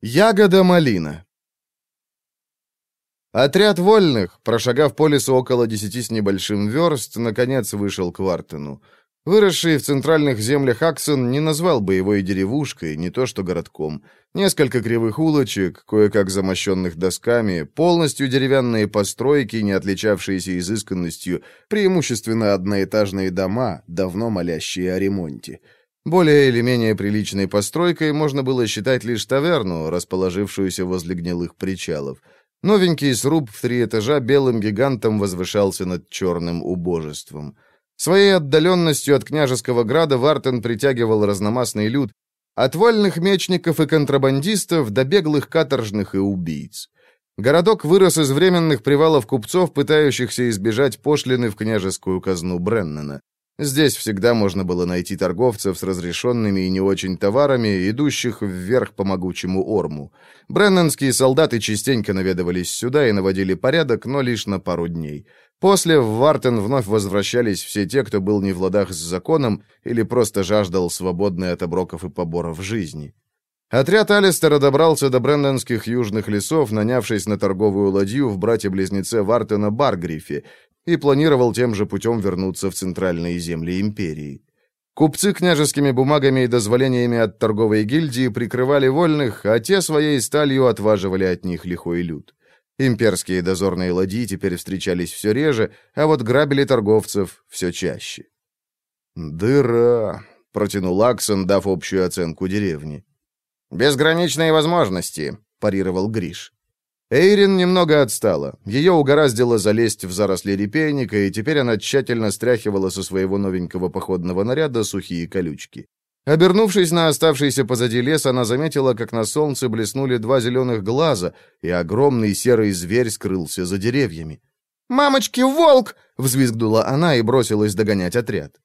Ягода малина. Отряд вольных, прошагав по лесу около десяти с небольшим верст, наконец вышел к Вартену. Выросший в центральных землях Аксон не назвал бы его и деревушкой, не то что городком. Несколько кривых улочек, кое-как замощенных досками, полностью деревянные постройки, не отличавшиеся изысканностью, преимущественно одноэтажные дома, давно молящие о ремонте. Более или менее приличной постройкой можно было считать лишь таверну, расположившуюся возле гнилых причалов. Новенький сруб в три этажа белым гигантом возвышался над черным убожеством. Своей отдаленностью от княжеского града Вартен притягивал разномастный люд, от вольных мечников и контрабандистов до беглых каторжных и убийц. Городок вырос из временных привалов купцов, пытающихся избежать пошлины в княжескую казну Бреннана. Здесь всегда можно было найти торговцев с разрешенными и не очень товарами, идущих вверх по могучему Орму. Бреннанские солдаты частенько наведывались сюда и наводили порядок, но лишь на пару дней. После в Вартен вновь возвращались все те, кто был не в ладах с законом или просто жаждал свободной от оброков и поборов жизни. Отряд Алистера добрался до брендонских южных лесов, нанявшись на торговую ладью в брате-близнеце Вартена Баргрифе, и планировал тем же путем вернуться в центральные земли империи. Купцы княжескими бумагами и дозволениями от торговой гильдии прикрывали вольных, а те своей сталью отваживали от них лихой люд. Имперские дозорные ладьи теперь встречались все реже, а вот грабили торговцев все чаще. «Дыра», — протянул Аксон, дав общую оценку деревни. «Безграничные возможности», — парировал Гриш. Эйрин немного отстала. Ее угораздило залезть в заросли репейника, и теперь она тщательно стряхивала со своего новенького походного наряда сухие колючки. Обернувшись на оставшийся позади лес, она заметила, как на солнце блеснули два зеленых глаза, и огромный серый зверь скрылся за деревьями. «Мамочки, волк!» — взвизгнула она и бросилась догонять отряд.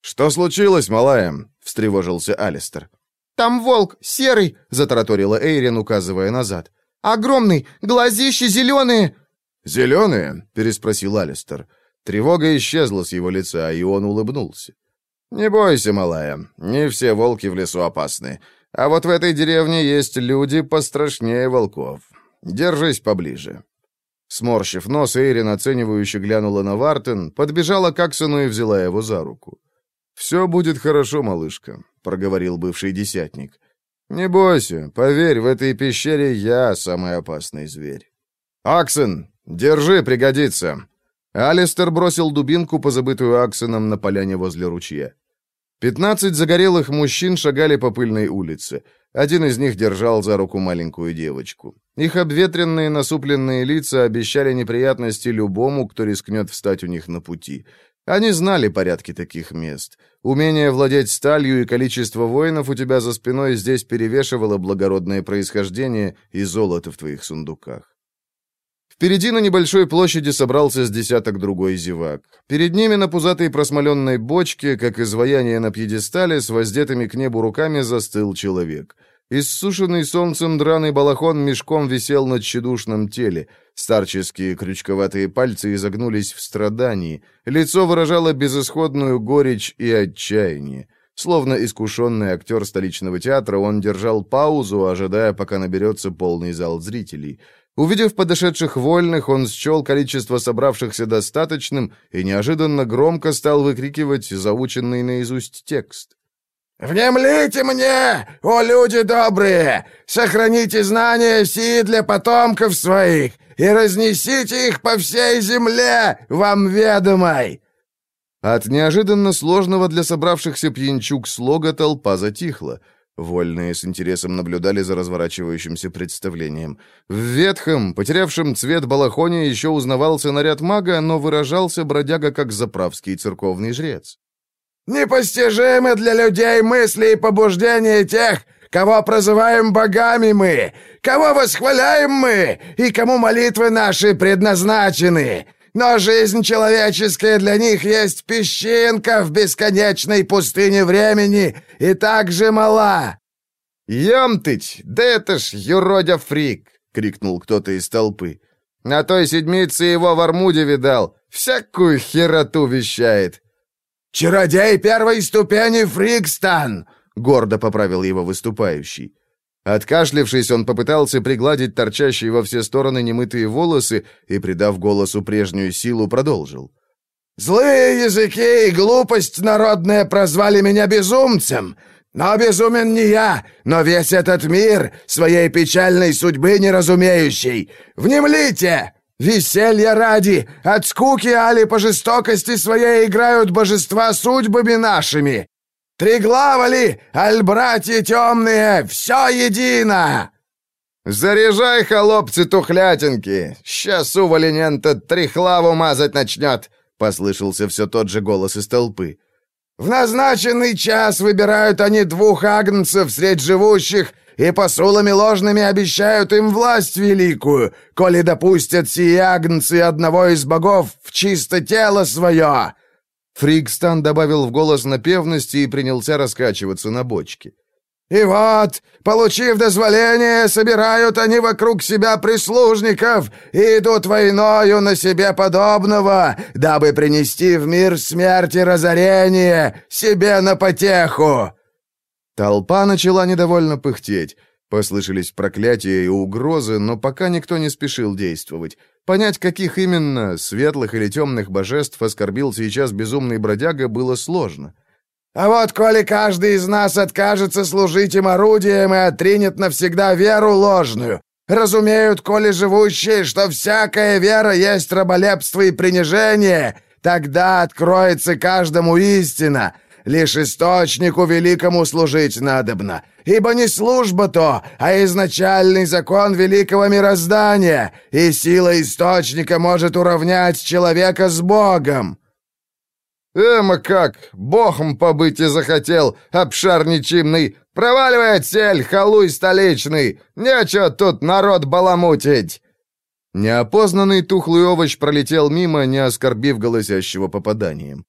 «Что случилось, малая?» — встревожился Алистер. «Там волк, серый!» — затараторила Эйрин, указывая назад. Огромный! Глазища зеленые!» «Зеленые?» — переспросил Алистер. Тревога исчезла с его лица, и он улыбнулся. «Не бойся, малая, не все волки в лесу опасны. А вот в этой деревне есть люди пострашнее волков. Держись поближе». Сморщив нос, Эйрин оценивающе глянула на Вартен, подбежала к Аксону и взяла его за руку. «Все будет хорошо, малышка», — проговорил бывший десятник. «Не бойся, поверь, в этой пещере я самый опасный зверь». «Аксен, держи, пригодится!» Алистер бросил дубинку, позабытую Аксеном, на поляне возле ручья. Пятнадцать загорелых мужчин шагали по пыльной улице. Один из них держал за руку маленькую девочку. Их обветренные насупленные лица обещали неприятности любому, кто рискнет встать у них на пути. Они знали порядки таких мест. Умение владеть сталью и количество воинов у тебя за спиной здесь перевешивало благородное происхождение и золото в твоих сундуках. Впереди на небольшой площади собрался с десяток другой зевак. Перед ними на пузатой просмоленной бочке, как изваяние на пьедестале, с воздетыми к небу руками застыл человек — Иссушенный солнцем драный балахон мешком висел на тщедушном теле. Старческие крючковатые пальцы изогнулись в страдании. Лицо выражало безысходную горечь и отчаяние. Словно искушенный актер столичного театра, он держал паузу, ожидая, пока наберется полный зал зрителей. Увидев подошедших вольных, он счел количество собравшихся достаточным и неожиданно громко стал выкрикивать заученный наизусть текст. «Внемлите мне, о люди добрые! Сохраните знания сии для потомков своих и разнесите их по всей земле, вам ведомой!» От неожиданно сложного для собравшихся пьянчук слога толпа затихла. Вольные с интересом наблюдали за разворачивающимся представлением. В ветхом, потерявшем цвет балахоне еще узнавался наряд мага, но выражался бродяга как заправский церковный жрец. Непостижимы для людей мысли и побуждения тех, кого прозываем богами мы, кого восхваляем мы и кому молитвы наши предназначены. Но жизнь человеческая для них есть песчинка в бесконечной пустыне времени и так же мала». «Емтыть, да это ж юродя фрик!» — крикнул кто-то из толпы. «На той седмице его в Армуде видал, всякую хероту вещает. «Чародей первой ступени Фрикстан!» — гордо поправил его выступающий. Откашлившись, он попытался пригладить торчащие во все стороны немытые волосы и, придав голосу прежнюю силу, продолжил. «Злые языки и глупость народная прозвали меня безумцем. Но безумен не я, но весь этот мир, своей печальной судьбы неразумеющий. Внемлите! Веселье ради, от скуки али по жестокости своей играют божества судьбами нашими. Триглава ли, аль братья темные, все едино!» «Заряжай, холопцы, тухлятинки! Сейчас уволенента трихлаву мазать начнет!» — послышался все тот же голос из толпы. В назначенный час выбирают они двух агнцев средь живущих и посулами ложными обещают им власть великую, коли допустят сии агнцы одного из богов в чисто тело свое». Фригстан добавил в голос напевности и принялся раскачиваться на бочке. И вот, получив дозволение, собирают они вокруг себя прислужников и идут войною на себе подобного, дабы принести в мир смерти разорение себе на потеху». Толпа начала недовольно пыхтеть. Послышались проклятия и угрозы, но пока никто не спешил действовать. Понять, каких именно, светлых или темных божеств оскорбил сейчас безумный бродяга, было сложно. А вот коли каждый из нас откажется служить им орудием и отринет навсегда веру ложную, разумеют, коли живущие, что всякая вера есть раболепство и принижение, тогда откроется каждому истина. Лишь источнику великому служить надобно, ибо не служба то, а изначальный закон великого мироздания, и сила источника может уравнять человека с Богом». «Эма как! Богом побыть и захотел, обшар нечимный! Проваливай отсель, халуй столичный! Нечего тут народ баламутить!» Неопознанный тухлый овощ пролетел мимо, не оскорбив голосящего попаданием.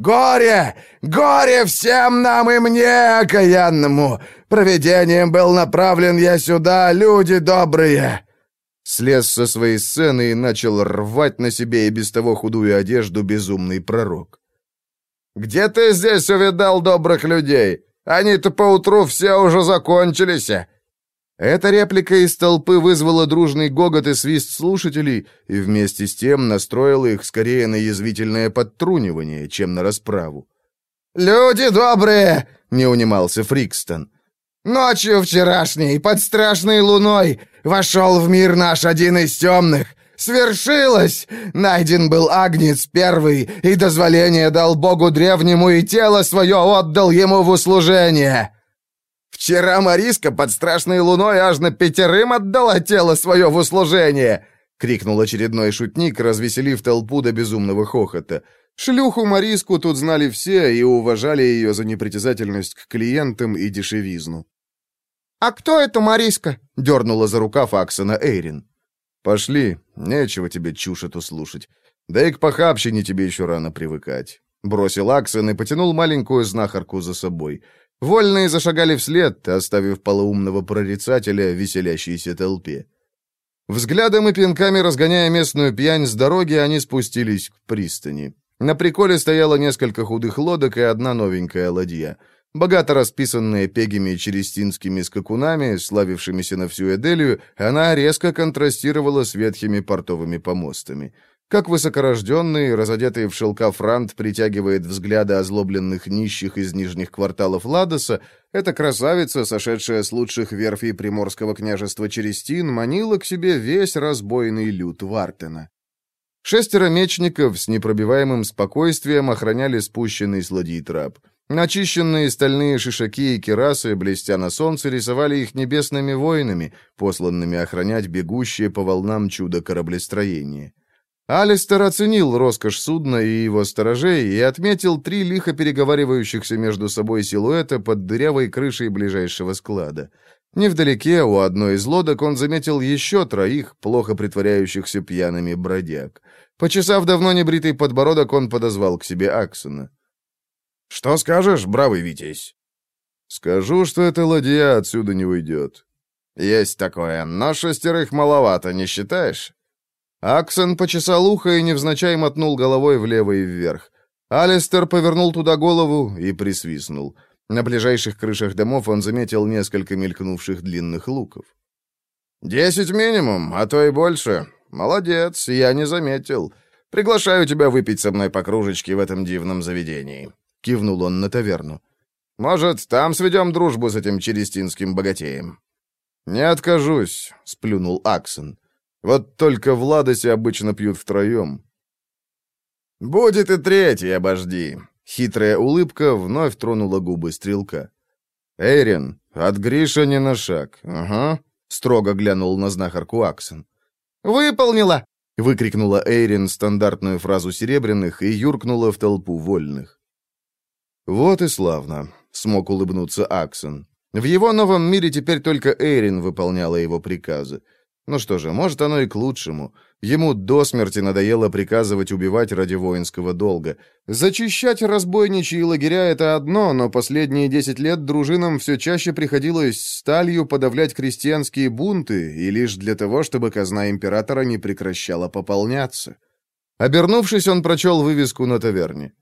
«Горе! Горе всем нам и мне, окаянному! Проведением был направлен я сюда, люди добрые!» Слез со своей сцены и начал рвать на себе и без того худую одежду безумный пророк. Где ты здесь увидал добрых людей? Они-то поутру все уже закончились». Эта реплика из толпы вызвала дружный гогот и свист слушателей, и вместе с тем настроила их скорее на язвительное подтрунивание, чем на расправу. «Люди добрые!» — не унимался Фрикстон. «Ночью вчерашней, под страшной луной, вошел в мир наш один из темных, Свершилось! Найден был Агнец Первый, и дозволение дал Богу Древнему, и тело свое отдал ему в услужение!» «Вчера Мариска под страшной луной аж на пятерым отдала тело свое в услужение!» — крикнул очередной шутник, развеселив толпу до безумного хохота. Шлюху Мариску тут знали все и уважали ее за непритязательность к клиентам и дешевизну. «А кто это Мариска?» — дернула за рукав Аксона Эйрин. «Пошли, нечего тебе чушь эту слушать. Да и к похабщине тебе еще рано привыкать». Бросил Аксон и потянул маленькую знахарку за собой. Вольные зашагали вслед, оставив полоумного прорицателя веселящейся толпе. Взглядом и пинками разгоняя местную пьянь с дороги, они спустились к пристани. На приколе стояло несколько худых лодок и одна новенькая ладья — Богато расписанная пегими черестинскими скакунами, славившимися на всю Эделию, она резко контрастировала с ветхими портовыми помостами. Как высокорожденный, разодетый в шелка франт притягивает взгляды озлобленных нищих из нижних кварталов Ладоса, эта красавица, сошедшая с лучших верфей приморского княжества Черестин, манила к себе весь разбойный люд Вартена. Шестеро мечников с непробиваемым спокойствием охраняли спущенный с ладьи трап. Начищенные стальные шишаки и керасы, блестя на солнце, рисовали их небесными воинами, посланными охранять бегущие по волнам чудо кораблестроения. Алистер оценил роскошь судна и его сторожей и отметил три лихо переговаривающихся между собой силуэта под дырявой крышей ближайшего склада. Невдалеке у одной из лодок он заметил еще троих, плохо притворяющихся пьяными бродяг. Почесав давно небритый подбородок, он подозвал к себе Аксона. «Что скажешь, бравый Витязь?» «Скажу, что эта ладья отсюда не уйдет». «Есть такое, но шестерых маловато, не считаешь?» Аксон почесал ухо и невзначай мотнул головой влево и вверх. Алистер повернул туда голову и присвистнул. На ближайших крышах домов он заметил несколько мелькнувших длинных луков. «Десять минимум, а то и больше. Молодец, я не заметил. Приглашаю тебя выпить со мной по кружечке в этом дивном заведении», — кивнул он на таверну. «Может, там сведем дружбу с этим черестинским богатеем?» «Не откажусь», — сплюнул Аксон. «Вот только в Ладосе обычно пьют втроем». «Будет и третий, обожди». Хитрая улыбка вновь тронула губы стрелка. «Эйрин, от Гриша не на шаг. Ага», — строго глянул на знахарку Аксон. «Выполнила!» — выкрикнула Эйрин стандартную фразу серебряных и юркнула в толпу вольных. «Вот и славно», — смог улыбнуться Аксон. В его новом мире теперь только Эйрин выполняла его приказы. Ну что же, может, оно и к лучшему. Ему до смерти надоело приказывать убивать ради воинского долга. Зачищать разбойничьи лагеря — это одно, но последние десять лет дружинам все чаще приходилось сталью подавлять крестьянские бунты, и лишь для того, чтобы казна императора не прекращала пополняться. Обернувшись, он прочел вывеску на таверне.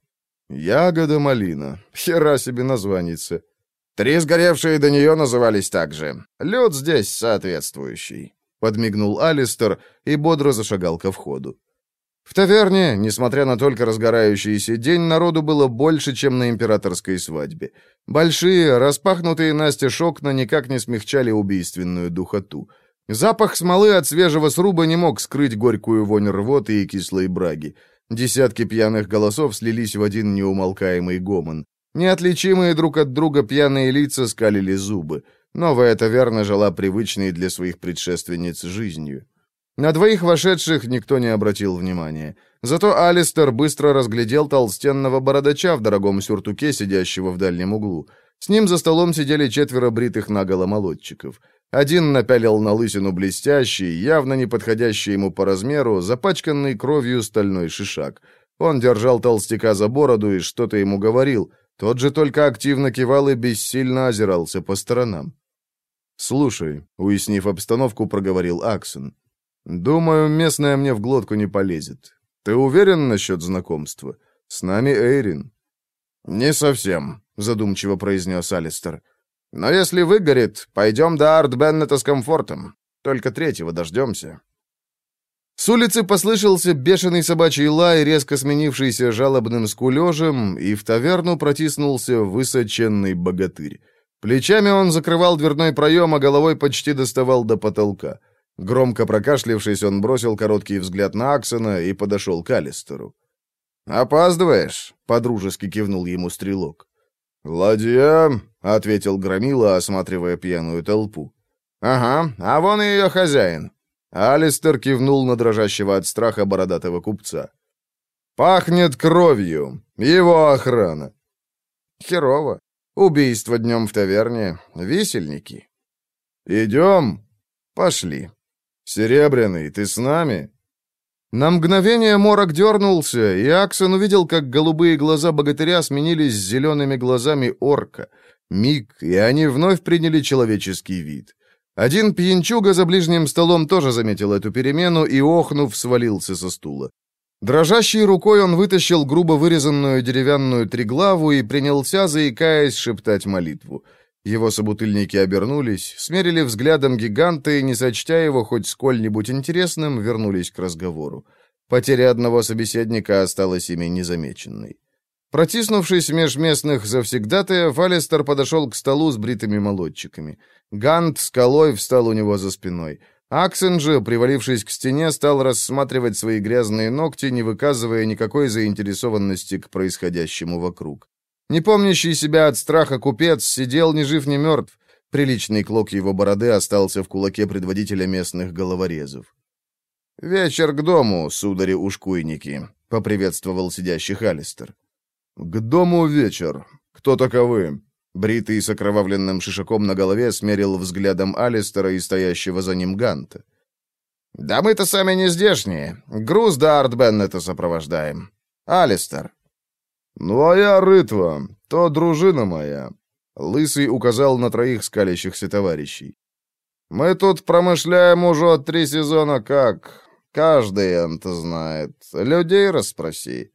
«Ягода малина. Хера себе названица. Три сгоревшие до нее назывались так же. Лед здесь соответствующий». Подмигнул Алистер и бодро зашагал ко входу. В таверне, несмотря на только разгорающийся день, народу было больше, чем на императорской свадьбе. Большие, распахнутые настежь окна никак не смягчали убийственную духоту. Запах смолы от свежего сруба не мог скрыть горькую вонь рвоты и кислой браги. Десятки пьяных голосов слились в один неумолкаемый гомон. Неотличимые друг от друга пьяные лица скалили зубы. Новая таверна жила привычной для своих предшественниц жизнью. На двоих вошедших никто не обратил внимания. Зато Алистер быстро разглядел толстенного бородача в дорогом сюртуке, сидящего в дальнем углу. С ним за столом сидели четверо бритых наголо молодчиков. Один напялил на лысину блестящий, явно не подходящий ему по размеру, запачканный кровью стальной шишак. Он держал толстяка за бороду и что-то ему говорил. Тот же только активно кивал и бессильно озирался по сторонам. «Слушай», — уяснив обстановку, проговорил Аксон. «Думаю, местная мне в глотку не полезет. Ты уверен насчет знакомства? С нами Эйрин». «Не совсем», — задумчиво произнес Алистер. «Но если выгорит, пойдем до Арт Беннета с комфортом. Только третьего дождемся». С улицы послышался бешеный собачий лай, резко сменившийся жалобным скулежем, и в таверну протиснулся высоченный богатырь. Плечами он закрывал дверной проем, а головой почти доставал до потолка. Громко прокашлившись, он бросил короткий взгляд на Аксона и подошел к Алистеру. «Опаздываешь?» — подружески кивнул ему стрелок. «Ладья», — ответил Громила, осматривая пьяную толпу. «Ага, а вон и ее хозяин». Алистер кивнул на дрожащего от страха бородатого купца. «Пахнет кровью. Его охрана». «Херово. Убийство днем в таверне. Висельники. Идем? Пошли. Серебряный, ты с нами? На мгновение морок дернулся, и Аксон увидел, как голубые глаза богатыря сменились зелеными глазами орка. Миг, и они вновь приняли человеческий вид. Один пьянчуга за ближним столом тоже заметил эту перемену и, охнув, свалился со стула. Дрожащей рукой он вытащил грубо вырезанную деревянную триглаву и принялся, заикаясь, шептать молитву. Его собутыльники обернулись, смерили взглядом гиганта и, не сочтя его хоть сколь-нибудь интересным, вернулись к разговору. Потеря одного собеседника осталась ими незамеченной. Протиснувшись меж местных завсегдатаев, Алистер подошел к столу с бритыми молодчиками. Гант скалой встал у него за спиной — Аксен же, привалившись к стене, стал рассматривать свои грязные ногти, не выказывая никакой заинтересованности к происходящему вокруг. Не помнящий себя от страха купец сидел ни жив, ни мертв. Приличный клок его бороды остался в кулаке предводителя местных головорезов. «Вечер к дому, судари-ушкуйники», — поприветствовал сидящий Алистер. «К дому вечер. Кто таковы?» Бритый с окровавленным шишаком на голове смерил взглядом Алистера и стоящего за ним Ганта. «Да мы-то сами не здешние. Груз до Арт Беннета сопровождаем. Алистер». «Ну, а я Рытва, то дружина моя», — Лысый указал на троих скалящихся товарищей. «Мы тут промышляем уже три сезона как. Каждый это знает. Людей расспроси».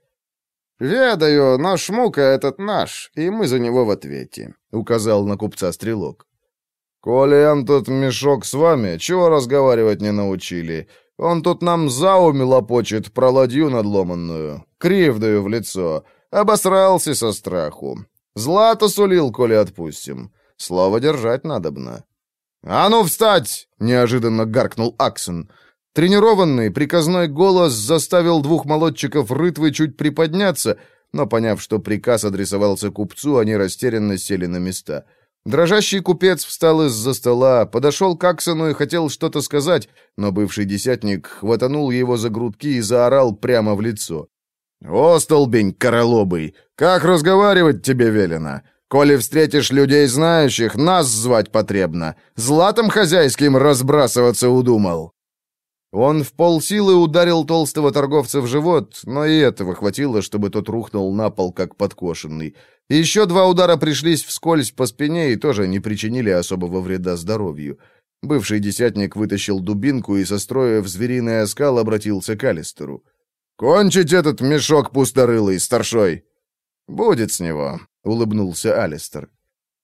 «Ведаю, но Шмука этот наш, и мы за него в ответе», — указал на купца стрелок. «Коли он мешок с вами, чего разговаривать не научили? Он тут нам зауми лопочет про ладью надломанную, кривдою в лицо. Обосрался со страху. Злато сулил, коли отпустим. Слово держать надобно». «А ну, встать!» — неожиданно гаркнул Аксон. Тренированный, приказной голос заставил двух молодчиков рытвы чуть приподняться, но, поняв, что приказ адресовался купцу, они растерянно сели на места. Дрожащий купец встал из-за стола, подошел к Аксону и хотел что-то сказать, но бывший десятник хватанул его за грудки и заорал прямо в лицо. «О, столбень королобый, как разговаривать тебе велено? Коли встретишь людей знающих, нас звать потребно. Златом хозяйским разбрасываться удумал». Он в полсилы ударил толстого торговца в живот, но и этого хватило, чтобы тот рухнул на пол, как подкошенный. Еще два удара пришлись вскользь по спине и тоже не причинили особого вреда здоровью. Бывший десятник вытащил дубинку и, состроив звериный оскал, обратился к Алистеру. «Кончить этот мешок пусторылый, старшой!» «Будет с него», — улыбнулся Алистер.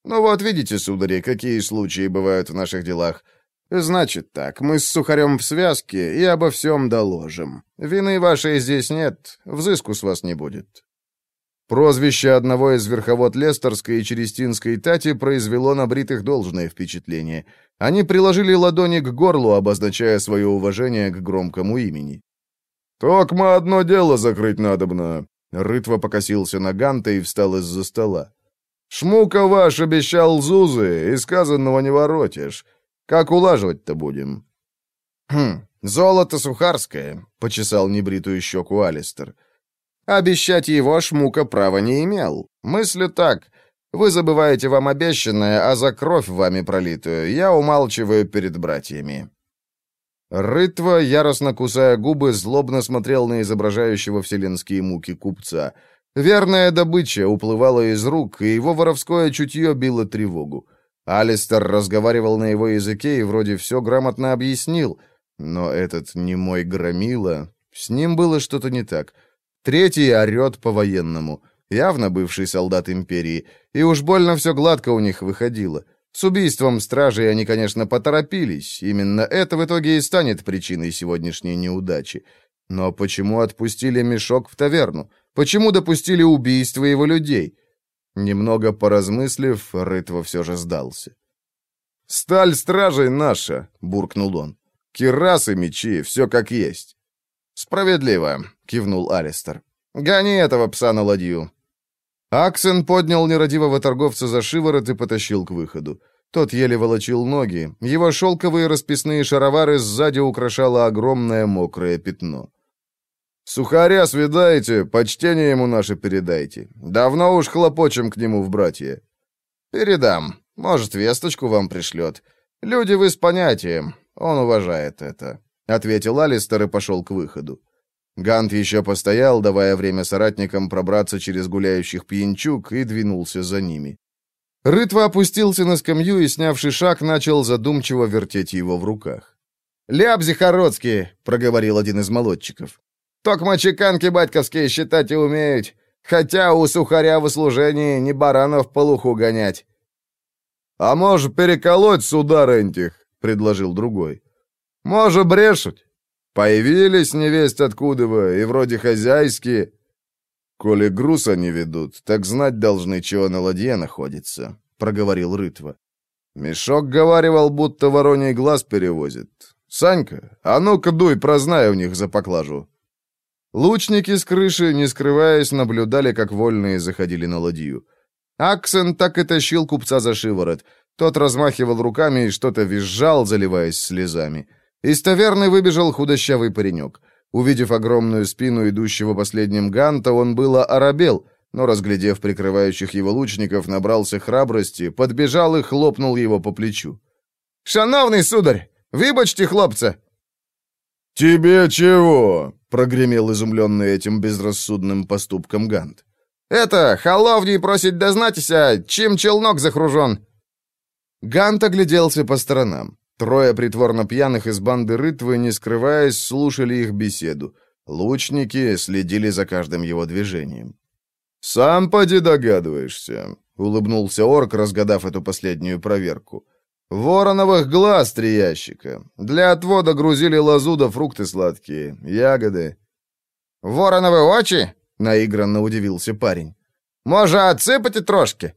«Ну вот, видите, судари, какие случаи бывают в наших делах. «Значит так, мы с Сухарем в связке и обо всем доложим. Вины вашей здесь нет, взыску с вас не будет». Прозвище одного из верховод Лестерской и Черестинской Тати произвело на бритых должное впечатление. Они приложили ладони к горлу, обозначая свое уважение к громкому имени. «Токма одно дело закрыть надобно», — Рытва покосился на Ганта и встал из-за стола. «Шмука ваш обещал Зузы, и сказанного не воротишь. Как улаживать-то будем?» «Хм, золото сухарское», — почесал небритую щеку Алистер. «Обещать его Шмука права не имел. Мыслю так. Вы забываете вам обещанное, а за кровь вами пролитую я умалчиваю перед братьями». Рытва, яростно кусая губы, злобно смотрел на изображающего вселенские муки купца. Верная добыча уплывала из рук, и его воровское чутье било тревогу. Алистер разговаривал на его языке и вроде все грамотно объяснил, но этот немой громила... С ним было что-то не так. Третий орет по-военному, явно бывший солдат империи, и уж больно все гладко у них выходило. С убийством стражей они, конечно, поторопились, именно это в итоге и станет причиной сегодняшней неудачи. Но почему отпустили мешок в таверну? Почему допустили убийство его людей? Немного поразмыслив, Рытва все же сдался. «Сталь стражей наша!» — буркнул он. «Кирасы, мечи, все как есть». «Справедливо», — кивнул Алистер. «Гони этого пса на ладью». Аксен поднял нерадивого торговца за шиворот и потащил к выходу. Тот еле волочил ноги. Его шелковые расписные шаровары сзади украшало огромное мокрое пятно. Сухаря свидаете, почтение ему наше передайте. Давно уж хлопочем к нему в братья. Передам. Может, весточку вам пришлет. Люди вы с понятием. Он уважает это», — ответил Алистер и пошел к выходу. Гант еще постоял, давая время соратникам пробраться через гуляющих пьянчук, и двинулся за ними. Рытва опустился на скамью и, снявший шаг, начал задумчиво вертеть его в руках. «Лябзи хородские!» — проговорил один из молодчиков. Токма чеканки батьковские считать и умеют, хотя у сухаря в услужении не баранов по луху гонять». «А может, переколоть судар этих?» — предложил другой. «Может, брешуть? Появились невесть откуда вы, и вроде хозяйские». «Коли груз они ведут, так знать должны, чего на ладье находится», — проговорил Рытва. «Мешок говаривал, будто вороний глаз перевозит. Санька, а ну-ка дуй, прознай у них за поклажу». Лучники с крыши, не скрываясь, наблюдали, как вольные заходили на ладью. Аксен так и тащил купца за шиворот. Тот размахивал руками и что-то визжал, заливаясь слезами. Из таверны выбежал худощавый паренек. Увидев огромную спину идущего последним Ганта, он было оробел, но, разглядев прикрывающих его лучников, набрался храбрости, подбежал и хлопнул его по плечу. «Шановный сударь, выбачьте хлопца!» «Тебе чего?» — прогремел изумленный этим безрассудным поступком Гант. «Это, холовней просить дознатися, чем челнок захружен!» Гант огляделся по сторонам. Трое притворно пьяных из банды Рытвы, не скрываясь, слушали их беседу. Лучники следили за каждым его движением. «Сам поди догадываешься», — улыбнулся орк, разгадав эту последнюю проверку. «Вороновых глаз три ящика. Для отвода грузили лозу да фрукты сладкие, ягоды». «Вороновы очи?» — наигранно удивился парень. «Может, отсыпать трошки?»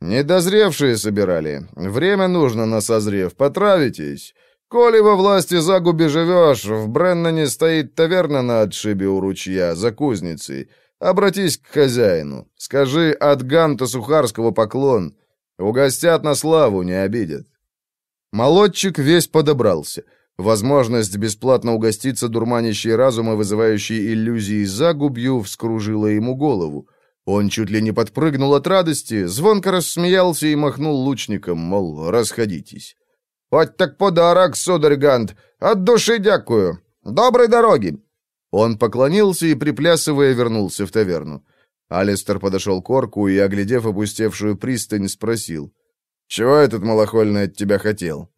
«Недозревшие собирали. Время нужно на созрев. Потравитесь. Коли во власти загуби живешь, в Бреннане стоит таверна на отшибе у ручья, за кузницей. Обратись к хозяину. Скажи от Ганта Сухарского поклон. Угостят на славу, не обидят». Молодчик весь подобрался. Возможность бесплатно угоститься дурманящей разума, вызывающей иллюзии загубью, вскружила ему голову. Он чуть ли не подпрыгнул от радости, звонко рассмеялся и махнул лучником, мол, расходитесь. «Хоть так подарок, сударь Гант! От души дякую! Доброй дороги!» Он поклонился и, приплясывая, вернулся в таверну. Алистер подошел к орку и, оглядев опустевшую пристань, спросил. «Чего этот малохольный от тебя хотел?»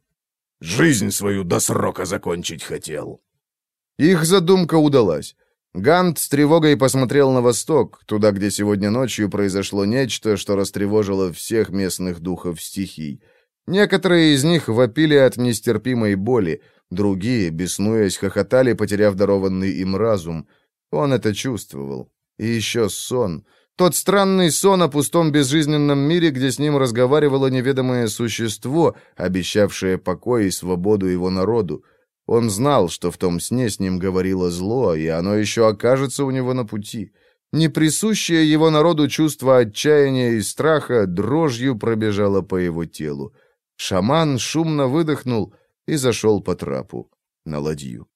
«Жизнь свою до срока закончить хотел». Их задумка удалась. Гант с тревогой посмотрел на восток, туда, где сегодня ночью произошло нечто, что растревожило всех местных духов стихий. Некоторые из них вопили от нестерпимой боли, другие, беснуясь, хохотали, потеряв дарованный им разум. Он это чувствовал. И еще сон. Тот странный сон о пустом безжизненном мире, где с ним разговаривало неведомое существо, обещавшее покой и свободу его народу. Он знал, что в том сне с ним говорило зло, и оно еще окажется у него на пути. Неприсущее его народу чувство отчаяния и страха дрожью пробежало по его телу. Шаман шумно выдохнул и зашел по трапу на ладью.